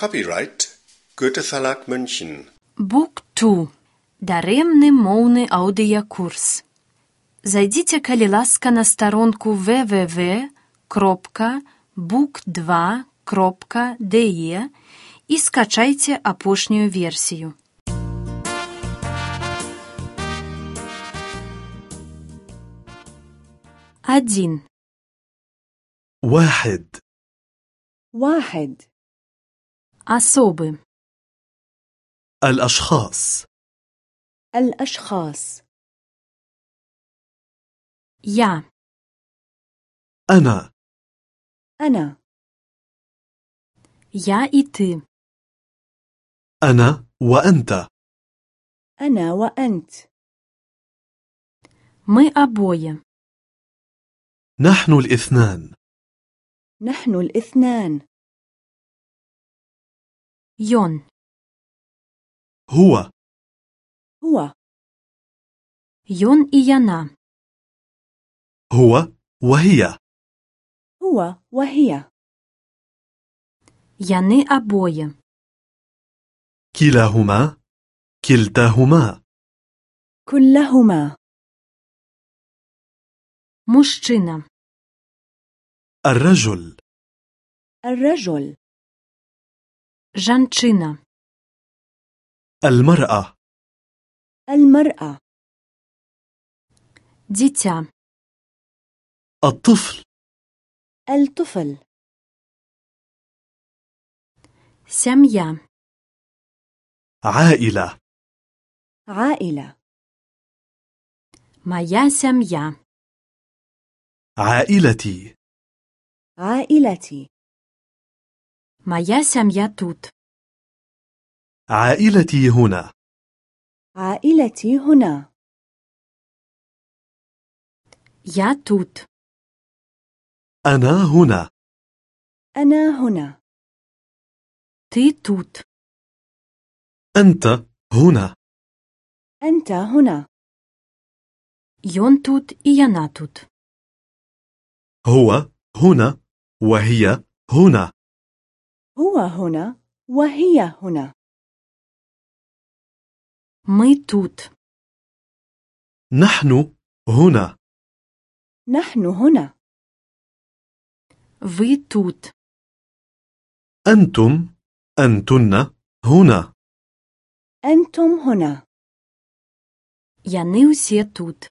Copyright Goethe Verlag München. Бук 2. Даремны моўны аўдыякурс. Зайдзіце, калі ласка, на старонку www.book2.de і скачайце апошнюю версію. Адзін. واحد واحد Асобы. الأشخاص الأشخاص Я. أنا أنا Я і ти. أنا وأنت أنا وأنت Ми обоє. نحن الاثنان نحن الاثنان Йон. هو هو Йон і яна. هو وهي هو وهي Яни обоє. كلاهما كلتاهما كلهما Мужчина. الرجل الرجل Жанчина. المرأة المرأة Дитя. الطفل الطفل Сям'я. عائلة عائلة Моя сям'я. عائلتي عائلتي Моя сям'я тут. عائلتي هنا عائلتي هنا Я тут. أنا هنا أنا هنا Ти тут. أنت هنا أنت هنا Йон тут і яна тут. هو هنا وهي هنا هو هنا وهي هنا Ми тут. نحن هنا نحن هنا Ви тут. أنتم أنتن هنا أنتم هنا Яни усі тут.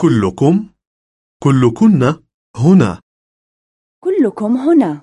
كلكم كلكن هنا كلكم هنا